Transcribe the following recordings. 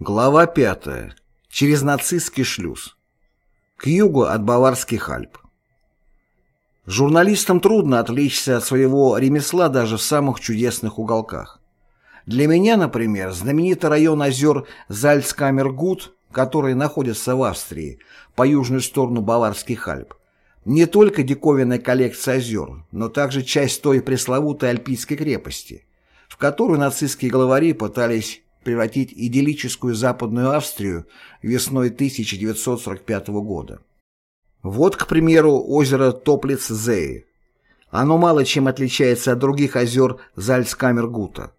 Глава 5. Через нацистский шлюз. К югу от Баварских Альп. Журналистам трудно отвлечься от своего ремесла даже в самых чудесных уголках. Для меня, например, знаменитый район озер Зальцкамергут, который находится в Австрии, по южную сторону Баварских Альп, не только диковинная коллекция озер, но также часть той пресловутой альпийской крепости, в которую нацистские главари пытались превратить идиллическую Западную Австрию весной 1945 года. Вот, к примеру, озеро Топлиц-Зее. Оно мало чем отличается от других озер Зальцкамергута.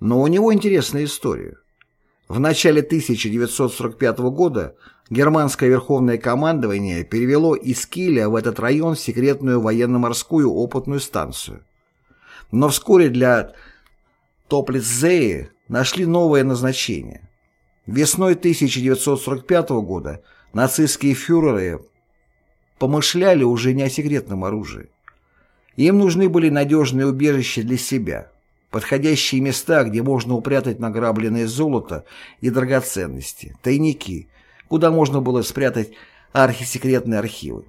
Но у него интересная история. В начале 1945 года германское верховное командование перевело из Киля в этот район секретную военно-морскую опытную станцию. Но вскоре для Топлиц-Зее нашли новое назначение. Весной 1945 года нацистские фюреры помышляли уже не о секретном оружии. Им нужны были надежные убежища для себя, подходящие места, где можно упрятать награбленное золото и драгоценности, тайники, куда можно было спрятать архисекретные архивы.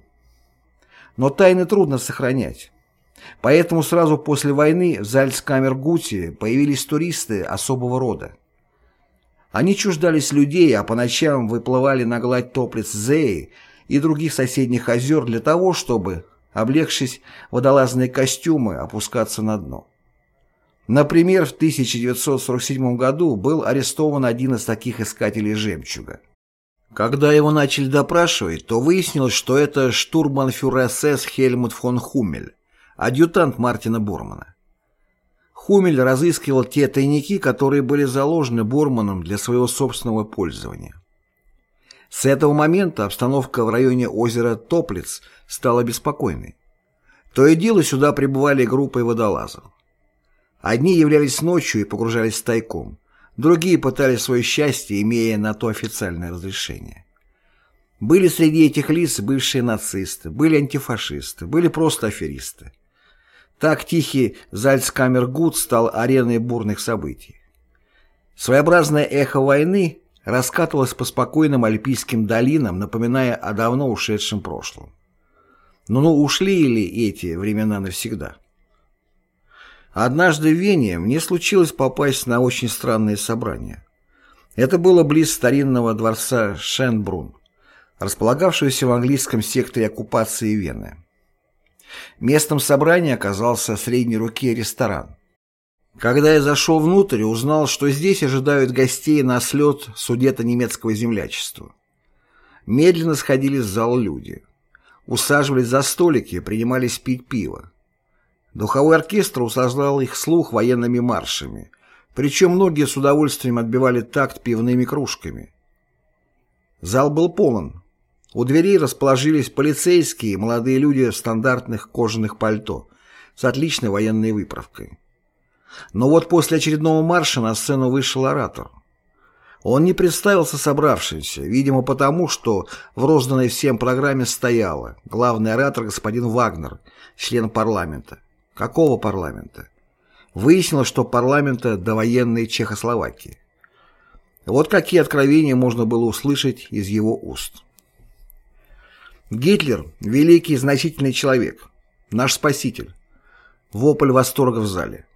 Но тайны трудно сохранять. Поэтому сразу после войны в Зальцкамергуте появились туристы особого рода. Они чуждались людей, а по ночам выплывали на гладь топлиц Зеи и других соседних озер для того, чтобы, облегшись водолазные костюмы, опускаться на дно. Например, в 1947 году был арестован один из таких искателей жемчуга. Когда его начали допрашивать, то выяснилось, что это штурманфюрер СС Хельмут фон Хумель, адъютант Мартина Бормана. Хумель разыскивал те тайники, которые были заложены Борманом для своего собственного пользования. С этого момента обстановка в районе озера Топлиц стала беспокойной. То и дело сюда прибывали группы водолазов. Одни являлись ночью и погружались тайком, другие пытались свое счастье, имея на то официальное разрешение. Были среди этих лиц бывшие нацисты, были антифашисты, были просто аферисты. Так тихий Зальцкамергут стал ареной бурных событий. Своеобразное эхо войны раскатывалось по спокойным альпийским долинам, напоминая о давно ушедшем прошлом. Но ну ушли ли эти времена навсегда? Однажды в Вене мне случилось попасть на очень странное собрание. Это было близ старинного дворца Шенбрун, располагавшегося в английском секторе оккупации Вены. Местом собрания оказался средней руки ресторан. Когда я зашел внутрь, узнал, что здесь ожидают гостей на слет судето-немецкого землячества. Медленно сходили в зал люди. Усаживались за столики, принимались пить пиво. Духовой оркестр услаждал их слух военными маршами, причем многие с удовольствием отбивали такт пивными кружками. Зал был полон, у дверей расположились полицейские молодые люди в стандартных кожаных пальто с отличной военной выправкой. Но вот после очередного марша на сцену вышел оратор. Он не представился собравшимся, видимо потому, что в розданной всем программе стояло главный оратор господин Вагнер, член парламента. Какого парламента? Выяснилось, что парламента довоенной Чехословакии. Вот какие откровения можно было услышать из его уст. Гитлер – великий значительный человек, наш спаситель. Вопль восторга в зале.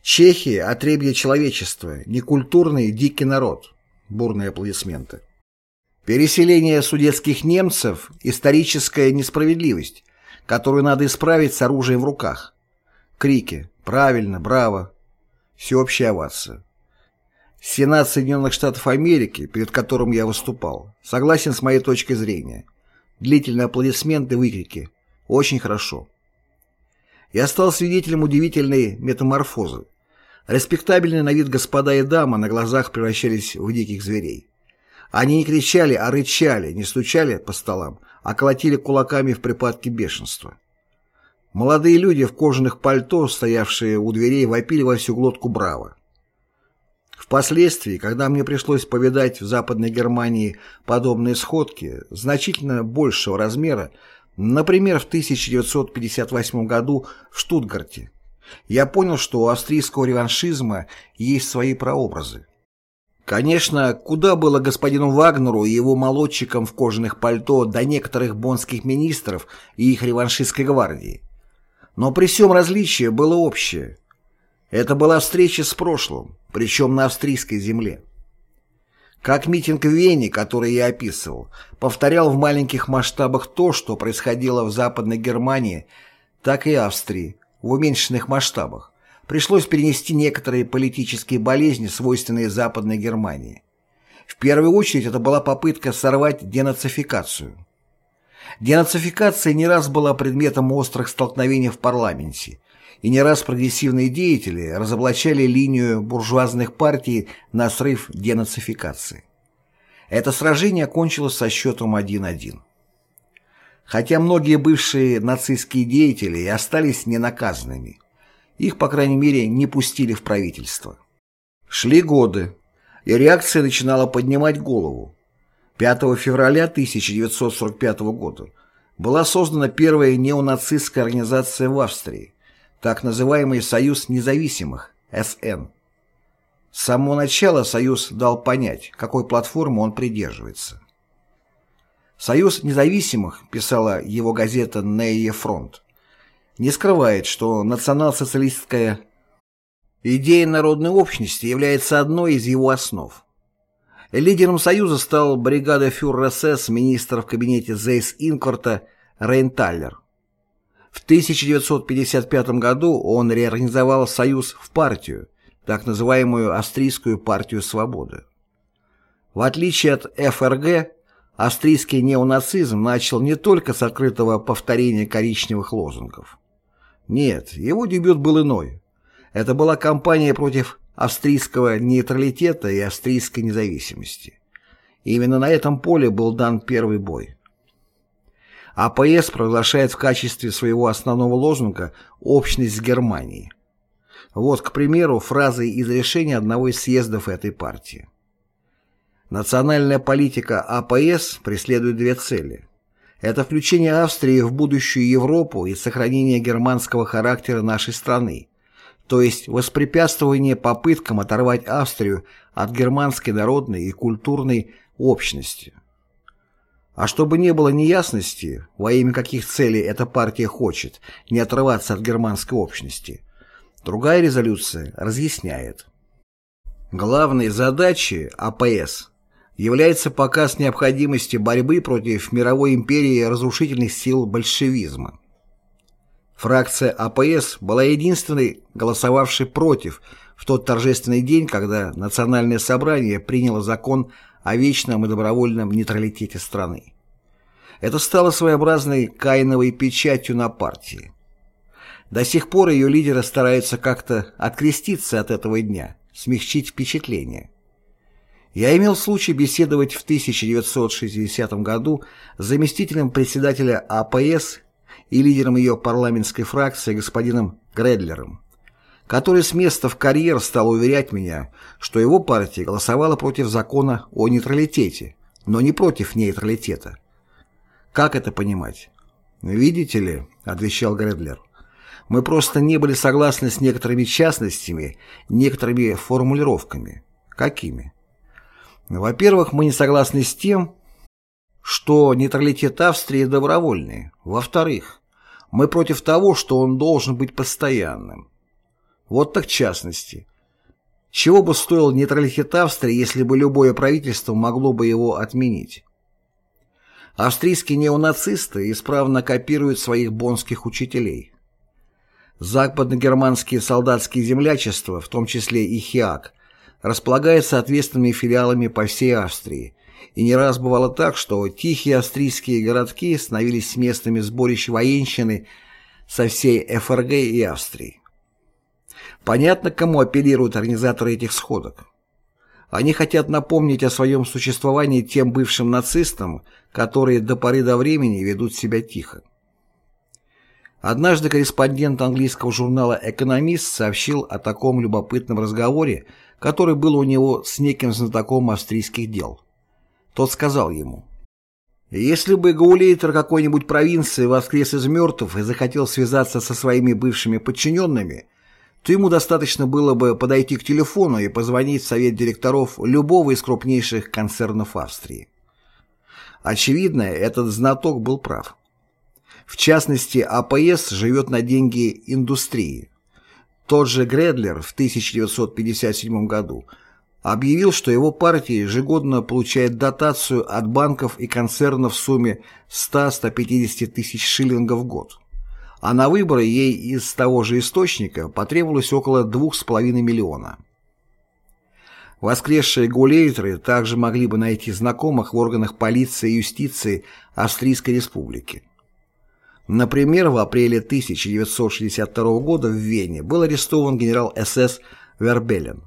Чехия – отребье человечества, некультурный дикий народ. Бурные аплодисменты. Переселение судетских немцев – историческая несправедливость, которую надо исправить с оружием в руках. Крики «Правильно! Браво!» Всеобщая овация. Сенат Соединенных Штатов Америки, перед которым я выступал, согласен с моей точкой зрения – длительные аплодисменты, выкрики. Очень хорошо. Я стал свидетелем удивительной метаморфозы. Респектабельные на вид господа и дамы на глазах превращались в диких зверей. Они не кричали, а рычали, не стучали по столам, а колотили кулаками в припадке бешенства. Молодые люди в кожаных пальто, стоявшие у дверей, вопили во всю глотку браво. Впоследствии, когда мне пришлось повидать в Западной Германии подобные сходки, значительно большего размера, например, в 1958 году в Штутгарте, я понял, что у австрийского реваншизма есть свои прообразы. Конечно, куда было господину Вагнеру и его молодчикам в кожаных пальто до некоторых бонских министров и их реваншистской гвардии. Но при всем различии было общее. Это была встреча с прошлым, причем на австрийской земле. Как митинг в Вене, который я описывал, повторял в маленьких масштабах то, что происходило в Западной Германии, так и Австрии, в уменьшенных масштабах пришлось перенести некоторые политические болезни, свойственные Западной Германии. В первую очередь это была попытка сорвать денацификацию. Денацификация не раз была предметом острых столкновений в парламенте, и не раз прогрессивные деятели разоблачали линию буржуазных партий на срыв денацификации. Это сражение кончилось со счетом 1-1. Хотя многие бывшие нацистские деятели и остались ненаказанными – их, по крайней мере, не пустили в правительство. Шли годы, и реакция начинала поднимать голову. 5 февраля 1945 года была создана первая неонацистская организация в Австрии, так называемый Союз независимых, СН. С самого начала Союз дал понять, какой платформы он придерживается. «Союз независимых», писала его газета «Нейе фронт», не скрывает, что национал-социалистская идея народной общности является одной из его основ. Лидером Союза стал бригада фюрер СС министр в кабинете Зейс Инкорта Рейнталлер. В 1955 году он реорганизовал Союз в партию, так называемую Австрийскую партию свободы. В отличие от ФРГ, австрийский неонацизм начал не только с открытого повторения коричневых лозунгов. Нет, его дебют был иной. Это была кампания против австрийского нейтралитета и австрийской независимости. Именно на этом поле был дан первый бой. АПС провозглашает в качестве своего основного лозунга «общность с Германией». Вот, к примеру, фразы из решения одного из съездов этой партии. Национальная политика АПС преследует две цели – это включение Австрии в будущую Европу и сохранение германского характера нашей страны, то есть воспрепятствование попыткам оторвать Австрию от германской народной и культурной общности. А чтобы не было неясности, во имя каких целей эта партия хочет не отрываться от германской общности, другая резолюция разъясняет. Главной задачей АПС является показ необходимости борьбы против мировой империи разрушительных сил большевизма. Фракция АПС была единственной, голосовавшей против в тот торжественный день, когда Национальное собрание приняло закон о вечном и добровольном нейтралитете страны. Это стало своеобразной каиновой печатью на партии. До сих пор ее лидеры стараются как-то откреститься от этого дня, смягчить впечатление. Я имел случай беседовать в 1960 году с заместителем председателя АПС и лидером ее парламентской фракции господином Гредлером, который с места в карьер стал уверять меня, что его партия голосовала против закона о нейтралитете, но не против нейтралитета. Как это понимать? «Видите ли», — отвечал Гредлер, — «мы просто не были согласны с некоторыми частностями, некоторыми формулировками». «Какими?» Во-первых, мы не согласны с тем, что нейтралитет Австрии добровольный. Во-вторых, мы против того, что он должен быть постоянным. Вот так частности. Чего бы стоил нейтралитет Австрии, если бы любое правительство могло бы его отменить? Австрийские неонацисты исправно копируют своих бонских учителей. Западногерманские солдатские землячества, в том числе и ХИАК, располагает соответственными филиалами по всей Австрии, и не раз бывало так, что тихие австрийские городки становились местами сборищ военщины со всей ФРГ и Австрии. Понятно, кому апеллируют организаторы этих сходок. Они хотят напомнить о своем существовании тем бывшим нацистам, которые до поры до времени ведут себя тихо. Однажды корреспондент английского журнала «Экономист» сообщил о таком любопытном разговоре который был у него с неким знатоком австрийских дел. Тот сказал ему, «Если бы гаулейтер какой-нибудь провинции воскрес из мертвых и захотел связаться со своими бывшими подчиненными, то ему достаточно было бы подойти к телефону и позвонить в совет директоров любого из крупнейших концернов Австрии. Очевидно, этот знаток был прав. В частности, АПС живет на деньги индустрии. Тот же Гредлер в 1957 году объявил, что его партия ежегодно получает дотацию от банков и концернов в сумме 100-150 тысяч шиллингов в год. А на выборы ей из того же источника потребовалось около 2,5 миллиона. Воскресшие гулейтеры также могли бы найти знакомых в органах полиции и юстиции Австрийской республики. Например, в апреле 1962 года в Вене был арестован генерал СС Вербелен,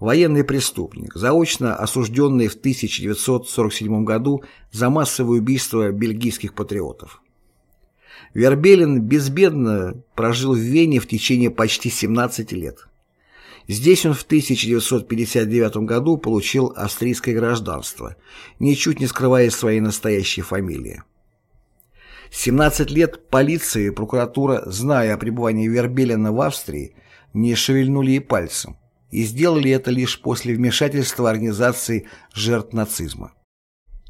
военный преступник, заочно осужденный в 1947 году за массовое убийство бельгийских патриотов. Вербелин безбедно прожил в Вене в течение почти 17 лет. Здесь он в 1959 году получил австрийское гражданство, ничуть не скрывая своей настоящей фамилии. 17 лет полиция и прокуратура, зная о пребывании Вербелина в Австрии, не шевельнули и пальцем, и сделали это лишь после вмешательства организации жертв нацизма.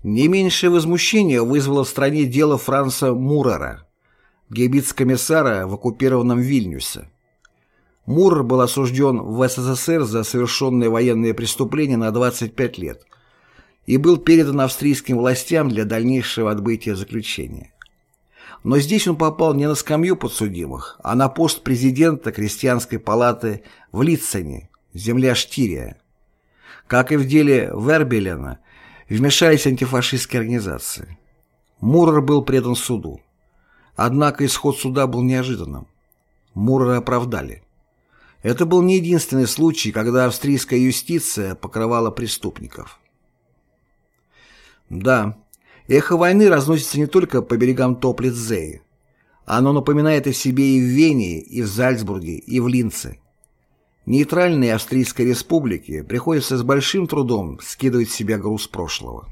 Не меньшее возмущение вызвало в стране дело Франца Мурера, гебиц-комиссара в оккупированном Вильнюсе. Мурер был осужден в СССР за совершенные военные преступления на 25 лет и был передан австрийским властям для дальнейшего отбытия заключения. Но здесь он попал не на скамью подсудимых, а на пост президента крестьянской палаты в Литцене, земля Штирия. Как и в деле Вербелена, вмешались антифашистские организации. Мурер был предан суду. Однако исход суда был неожиданным. Мурера оправдали. Это был не единственный случай, когда австрийская юстиция покрывала преступников. Да, Эхо войны разносится не только по берегам Топлиц-Зеи. Оно напоминает о себе и в Вене, и в Зальцбурге, и в Линце. Нейтральной Австрийской республике приходится с большим трудом скидывать с себя груз прошлого.